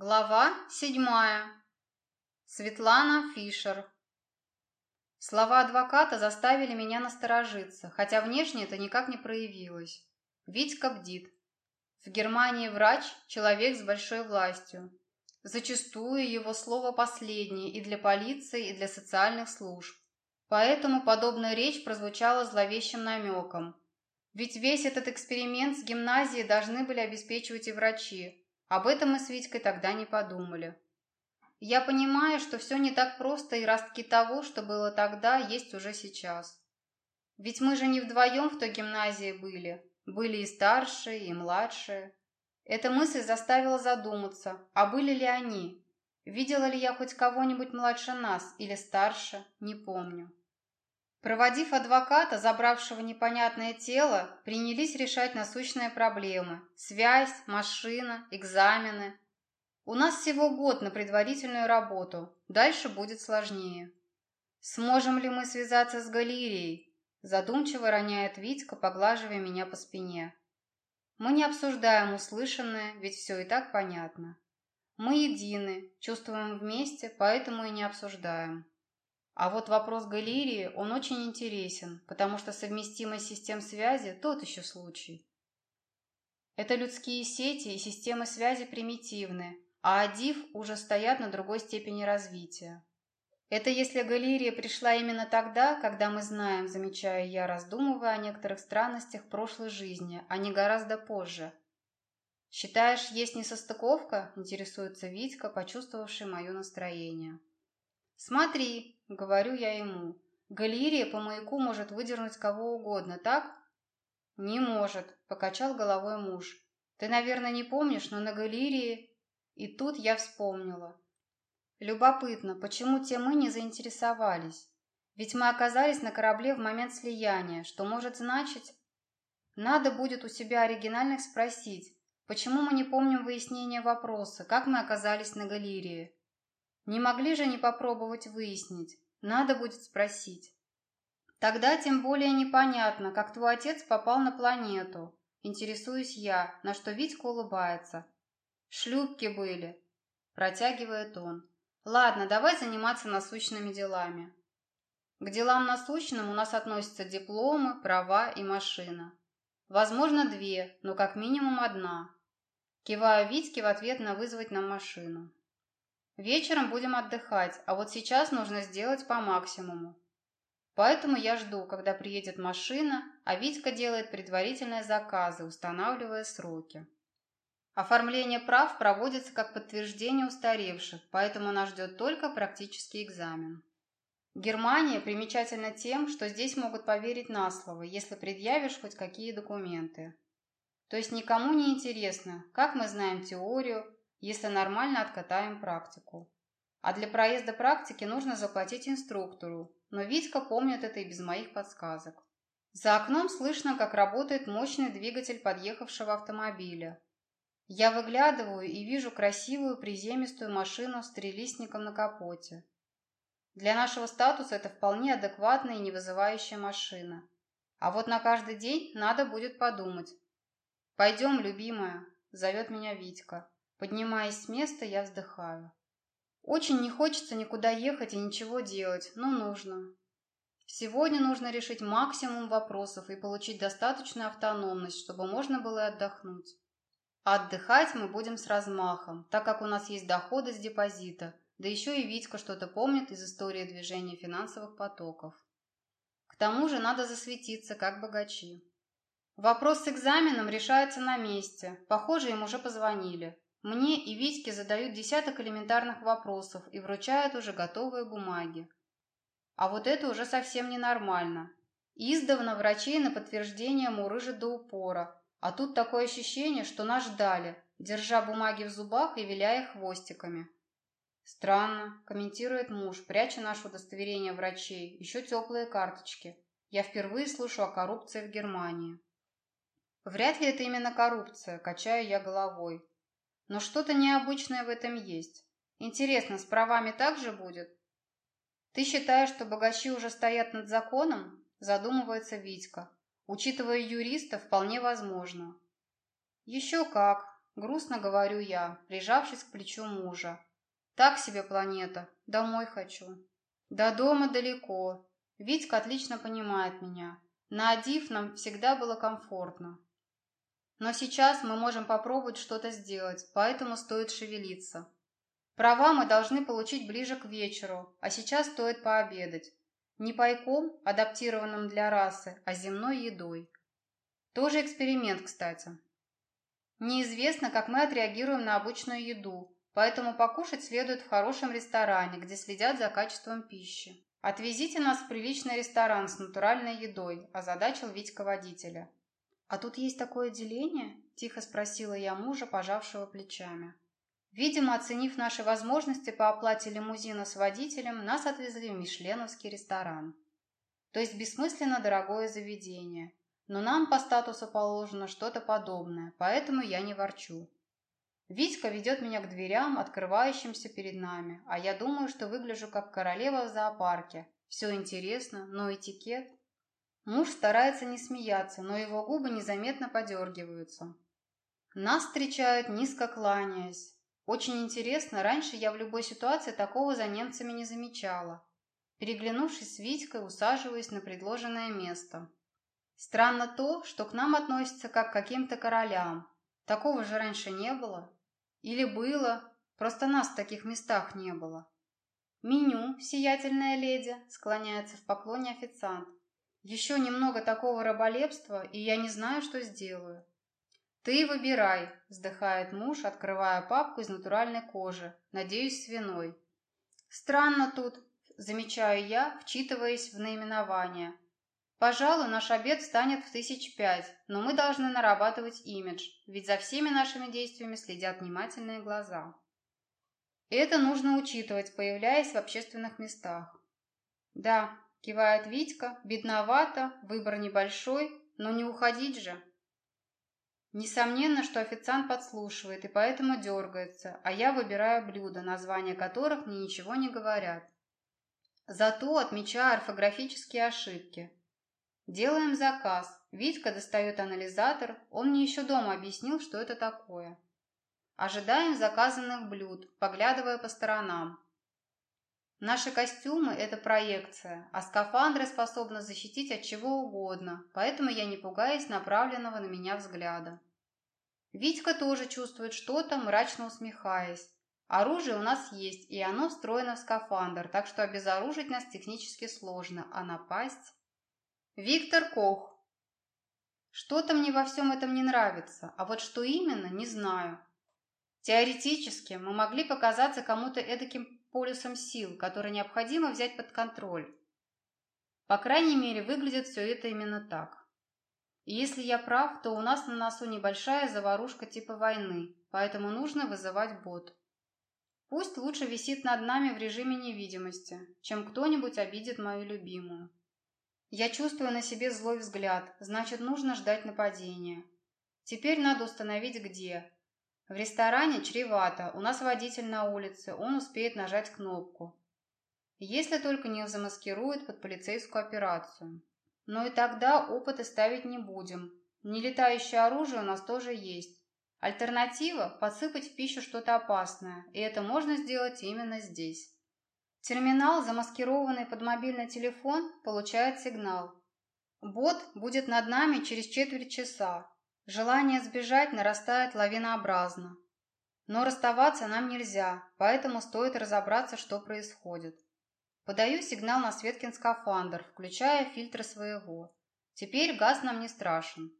Глава седьмая. Светлана Фишер. Слова адвоката заставили меня насторожиться, хотя внешне это никак не проявилось. Витька бдит. В Германии врач – человек с большой властью. Зачастую его слово последнее и для полиции, и для социальных служб. Поэтому подобная речь прозвучала зловещим намеком. Ведь весь этот эксперимент с гимназией должны были обеспечивать и врачи, об этом мы с Витькой тогда не подумали. Я понимаю, что все не так просто, и ростки того, что было тогда, есть уже сейчас. Ведь мы же не вдвоем в той гимназии были. Были и старшие, и младшие. Эта мысль заставила задуматься, а были ли они? Видела ли я хоть кого-нибудь младше нас или старше, не помню. Проводив адвоката, забравшего непонятное тело, принялись решать насущные проблемы – связь, машина, экзамены. У нас всего год на предварительную работу, дальше будет сложнее. Сможем ли мы связаться с галереей? Задумчиво роняет Витька, поглаживая меня по спине. Мы не обсуждаем услышанное, ведь все и так понятно. Мы едины, чувствуем вместе, поэтому и не обсуждаем. А вот вопрос галерии, он очень интересен, потому что совместимость систем связи – тот еще случай. Это людские сети и системы связи примитивны, а АДИФ уже стоят на другой степени развития. Это если галерия пришла именно тогда, когда мы знаем, замечая я, раздумывая о некоторых странностях прошлой жизни, а не гораздо позже. «Считаешь, есть несостыковка?» – интересуется Витька, почувствовавший мое настроение. «Смотри», — говорю я ему, — «галерия по маяку может выдернуть кого угодно, так?» «Не может», — покачал головой муж. «Ты, наверное, не помнишь, но на галерее...» И тут я вспомнила. Любопытно, почему те мы не заинтересовались? Ведь мы оказались на корабле в момент слияния, что может значить... Надо будет у себя оригинальных спросить, почему мы не помним выяснения вопроса, как мы оказались на галерее. Не могли же не попробовать выяснить. Надо будет спросить. Тогда тем более непонятно, как твой отец попал на планету. Интересуюсь я, на что Витька улыбается. Шлюпки были. Протягивает он. Ладно, давай заниматься насущными делами. К делам насущным у нас относятся дипломы, права и машина. Возможно, две, но как минимум одна. Киваю Витьке в ответ на вызвать нам машину. Вечером будем отдыхать, а вот сейчас нужно сделать по максимуму. Поэтому я жду, когда приедет машина, а Витька делает предварительные заказы, устанавливая сроки. Оформление прав проводится как подтверждение устаревших, поэтому нас ждет только практический экзамен. Германия примечательна тем, что здесь могут поверить на слово, если предъявишь хоть какие документы. То есть никому не интересно, как мы знаем теорию, если нормально откатаем практику. А для проезда практики нужно заплатить инструктору, но Витька помнит это и без моих подсказок. За окном слышно, как работает мощный двигатель подъехавшего автомобиля. Я выглядываю и вижу красивую приземистую машину с трелистником на капоте. Для нашего статуса это вполне адекватная и не вызывающая машина. А вот на каждый день надо будет подумать. «Пойдем, любимая», — зовет меня Витька. Поднимаясь с места, я вздыхаю. Очень не хочется никуда ехать и ничего делать, но нужно. Сегодня нужно решить максимум вопросов и получить достаточную автономность, чтобы можно было отдохнуть. А отдыхать мы будем с размахом, так как у нас есть доходы с депозита, да еще и Витька что-то помнит из истории движения финансовых потоков. К тому же надо засветиться, как богачи. Вопрос с экзаменом решается на месте. Похоже, им уже позвонили. Мне и Витьке задают десяток элементарных вопросов и вручают уже готовые бумаги. А вот это уже совсем ненормально. Издавна врачей на подтверждение мурыжат до упора, а тут такое ощущение, что нас ждали, держа бумаги в зубах и виляя хвостиками. Странно, комментирует муж, пряча наше удостоверение врачей, еще теплые карточки. Я впервые слышу о коррупции в Германии. Вряд ли это именно коррупция, качаю я головой. Но что-то необычное в этом есть. Интересно, с правами так же будет? Ты считаешь, что богачи уже стоят над законом? Задумывается Витька. Учитывая юриста, вполне возможно. Еще как. грустно говорю я, прижавшись к плечу мужа. Так себе планета, домой хочу. До дома далеко. Витька отлично понимает меня. На Адив нам всегда было комфортно. Но сейчас мы можем попробовать что-то сделать, поэтому стоит шевелиться. Права мы должны получить ближе к вечеру, а сейчас стоит пообедать. Не пайком, адаптированным для расы, а земной едой. Тоже эксперимент, кстати. Неизвестно, как мы отреагируем на обычную еду, поэтому покушать следует в хорошем ресторане, где следят за качеством пищи. «Отвезите нас в приличный ресторан с натуральной едой», – озадачил Витька водителя. «А тут есть такое деление?» – тихо спросила я мужа, пожавшего плечами. Видимо, оценив наши возможности по оплате лимузина с водителем, нас отвезли в Мишленовский ресторан. То есть бессмысленно дорогое заведение. Но нам по статусу положено что-то подобное, поэтому я не ворчу. Витька ведет меня к дверям, открывающимся перед нами, а я думаю, что выгляжу как королева в зоопарке. Все интересно, но этикет... Муж старается не смеяться, но его губы незаметно подергиваются. Нас встречают, низко кланяясь. Очень интересно, раньше я в любой ситуации такого за немцами не замечала. Переглянувшись с Витькой, усаживаюсь на предложенное место. Странно то, что к нам относятся как к каким-то королям. Такого же раньше не было. Или было, просто нас в таких местах не было. «Меню, сиятельная леди», — склоняется в поклоне официант. «Еще немного такого раболепства, и я не знаю, что сделаю. «Ты выбирай», – вздыхает муж, открывая папку из натуральной кожи, надеюсь, свиной. «Странно тут», – замечаю я, вчитываясь в наименование. «Пожалуй, наш обед станет в тысяч пять, но мы должны нарабатывать имидж, ведь за всеми нашими действиями следят внимательные глаза». Это нужно учитывать, появляясь в общественных местах. «Да», – кивает Витька, – «бедновато, выбор небольшой, но не уходить же». Несомненно, что официант подслушивает и поэтому дергается, а я выбираю блюда, названия которых мне ничего не говорят. Зато отмечаю орфографические ошибки. Делаем заказ. Витька достает анализатор, он мне еще дома объяснил, что это такое. Ожидаем заказанных блюд, поглядывая по сторонам. Наши костюмы – это проекция, а скафандры способны защитить от чего угодно, поэтому я не пугаюсь направленного на меня взгляда. Витька тоже чувствует что-то, мрачно усмехаясь. Оружие у нас есть, и оно встроено в скафандр, так что обезоружить нас технически сложно, а напасть... Виктор Кох. Что-то мне во всем этом не нравится, а вот что именно, не знаю. Теоретически мы могли показаться кому-то эдаким полюсом сил, который необходимо взять под контроль. По крайней мере, выглядит все это именно так. И если я прав, то у нас на носу небольшая заварушка типа войны, поэтому нужно вызывать бот. Пусть лучше висит над нами в режиме невидимости, чем кто-нибудь обидит мою любимую. Я чувствую на себе злой взгляд, значит, нужно ждать нападения. Теперь надо установить где, в ресторане чревато, у нас водитель на улице, он успеет нажать кнопку. Если только не замаскирует под полицейскую операцию. Но и тогда опыты ставить не будем. Нелетающее оружие у нас тоже есть. Альтернатива – подсыпать в пищу что-то опасное, и это можно сделать именно здесь. Терминал, замаскированный под мобильный телефон, получает сигнал. Бот будет над нами через четверть часа, Желание сбежать нарастает лавинообразно. Но расставаться нам нельзя, поэтому стоит разобраться, что происходит. Подаю сигнал на Светкин скафандр, включая фильтры своего. Теперь газ нам не страшен.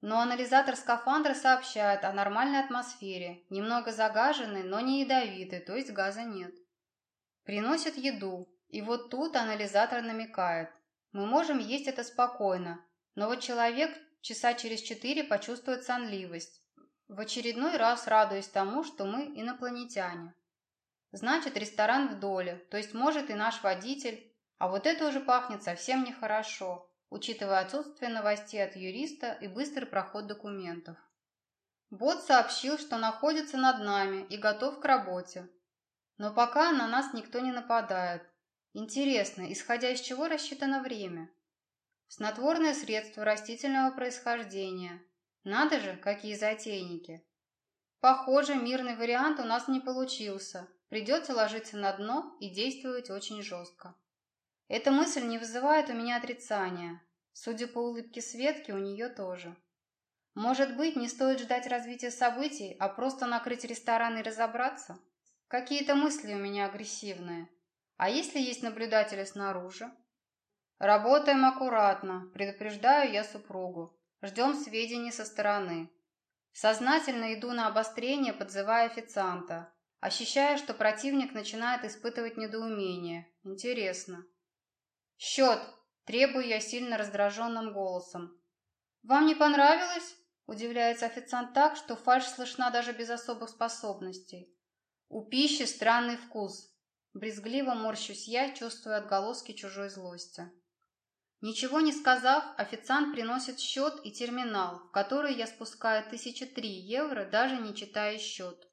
Но анализатор скафандра сообщает о нормальной атмосфере, немного загаженной, но не ядовитой, то есть газа нет. Приносит еду, и вот тут анализатор намекает. Мы можем есть это спокойно, но вот человек часа через четыре почувствует сонливость, в очередной раз радуясь тому, что мы инопланетяне. Значит, ресторан в доле, то есть может и наш водитель, а вот это уже пахнет совсем нехорошо, учитывая отсутствие новостей от юриста и быстрый проход документов. Бот сообщил, что находится над нами и готов к работе. Но пока на нас никто не нападает. Интересно, исходя из чего рассчитано время? Снотворное средство растительного происхождения. Надо же, какие затейники. Похоже, мирный вариант у нас не получился. Придется ложиться на дно и действовать очень жестко. Эта мысль не вызывает у меня отрицания. Судя по улыбке Светки, у нее тоже. Может быть, не стоит ждать развития событий, а просто накрыть ресторан и разобраться? Какие-то мысли у меня агрессивные. А если есть наблюдатели снаружи? Работаем аккуратно, предупреждаю я супругу. Ждем сведений со стороны. Сознательно иду на обострение, подзывая официанта. Ощущая, что противник начинает испытывать недоумение. Интересно. «Счет!» – требую я сильно раздраженным голосом. «Вам не понравилось?» – удивляется официант так, что фальшь слышна даже без особых способностей. «У пищи странный вкус». Брезгливо морщусь я, чувствуя отголоски чужой злости. Ничего не сказав, официант приносит счет и терминал, в который я спускаю тысячи три евро, даже не читая счет.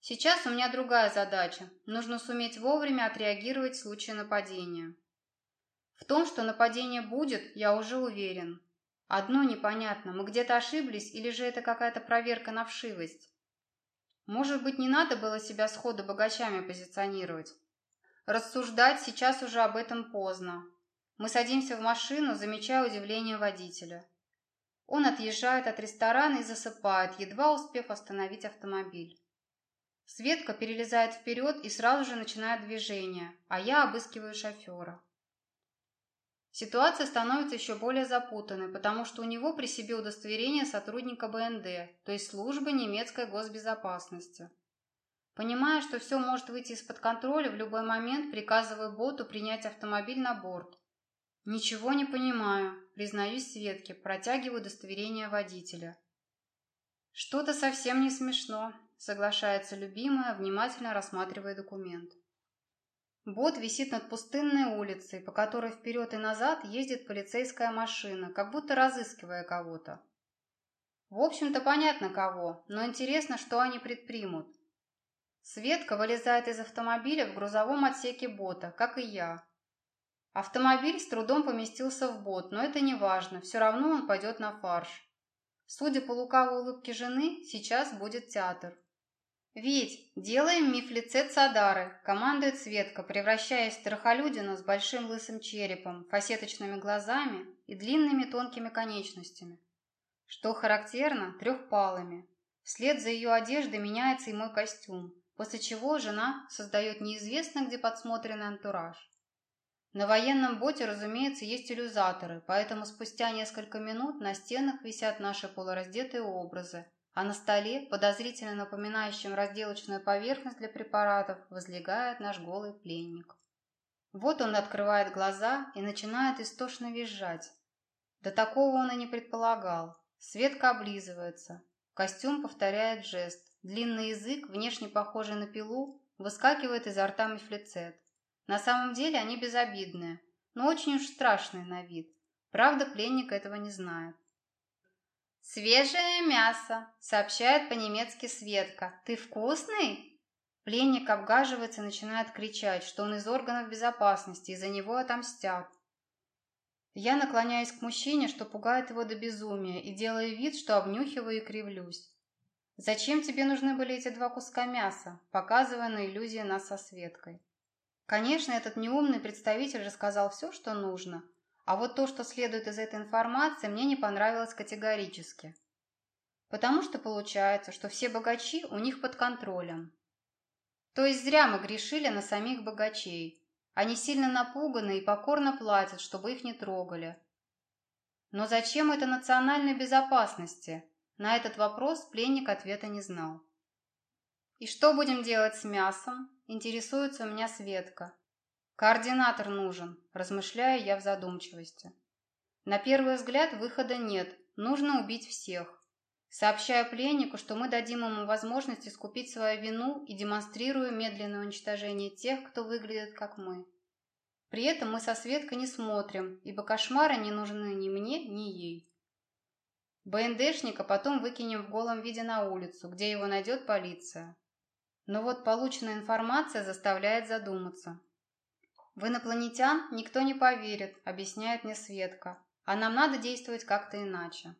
Сейчас у меня другая задача. Нужно суметь вовремя отреагировать в случае нападения. В том, что нападение будет, я уже уверен. Одно непонятно, мы где-то ошиблись или же это какая-то проверка на вшивость? Может быть, не надо было себя сходу богачами позиционировать? Рассуждать сейчас уже об этом поздно. Мы садимся в машину, замечая удивление водителя. Он отъезжает от ресторана и засыпает, едва успев остановить автомобиль. Светка перелезает вперед и сразу же начинает движение, а я обыскиваю шофера. Ситуация становится еще более запутанной, потому что у него при себе удостоверение сотрудника БНД, то есть службы немецкой госбезопасности. Понимая, что все может выйти из-под контроля, в любой момент приказываю боту принять автомобиль на борт «Ничего не понимаю», — признаюсь Светке, протягиваю удостоверение водителя. «Что-то совсем не смешно», — соглашается любимая, внимательно рассматривая документ. Бот висит над пустынной улицей, по которой вперед и назад ездит полицейская машина, как будто разыскивая кого-то. В общем-то, понятно кого, но интересно, что они предпримут. Светка вылезает из автомобиля в грузовом отсеке бота, как и я, Автомобиль с трудом поместился в бот, но это не важно, все равно он пойдет на фарш. Судя по лукавой улыбке жены, сейчас будет театр. «Вить, делаем мифлицет Садары», – командует Светка, превращаясь в страхолюдину с большим лысым черепом, фасеточными глазами и длинными тонкими конечностями. Что характерно, трехпалыми. Вслед за ее одеждой меняется и мой костюм, после чего жена создает неизвестно где подсмотренный антураж. На военном боте, разумеется, есть иллюзаторы, поэтому спустя несколько минут на стенах висят наши полураздетые образы, а на столе, подозрительно напоминающем разделочную поверхность для препаратов, возлегает наш голый пленник. Вот он открывает глаза и начинает истошно визжать. До такого он и не предполагал. Светка облизывается. Костюм повторяет жест. Длинный язык, внешне похожий на пилу, выскакивает изо рта мифлицет. На самом деле они безобидные, но очень уж страшные на вид. Правда, пленник этого не знает. «Свежее мясо», — сообщает по-немецки Светка. «Ты вкусный?» Пленник обгаживается и начинает кричать, что он из органов безопасности, и за него отомстят. Я наклоняюсь к мужчине, что пугает его до безумия, и делаю вид, что обнюхиваю и кривлюсь. «Зачем тебе нужны были эти два куска мяса?» показывая на иллюзии нас со Светкой. Конечно, этот неумный представитель рассказал все, что нужно, а вот то, что следует из этой информации, мне не понравилось категорически. Потому что получается, что все богачи у них под контролем. То есть зря мы грешили на самих богачей. Они сильно напуганы и покорно платят, чтобы их не трогали. Но зачем это национальной безопасности? На этот вопрос пленник ответа не знал. «И что будем делать с мясом?» – интересуется у меня Светка. «Координатор нужен», – размышляю я в задумчивости. На первый взгляд выхода нет, нужно убить всех. Сообщаю пленнику, что мы дадим ему возможность искупить свою вину и демонстрирую медленное уничтожение тех, кто выглядит как мы. При этом мы со Светкой не смотрим, ибо кошмары не нужны ни мне, ни ей. БНДшника потом выкинем в голом виде на улицу, где его найдет полиция. Но вот полученная информация заставляет задуматься. В инопланетян никто не поверит, объясняет мне Светка, а нам надо действовать как-то иначе.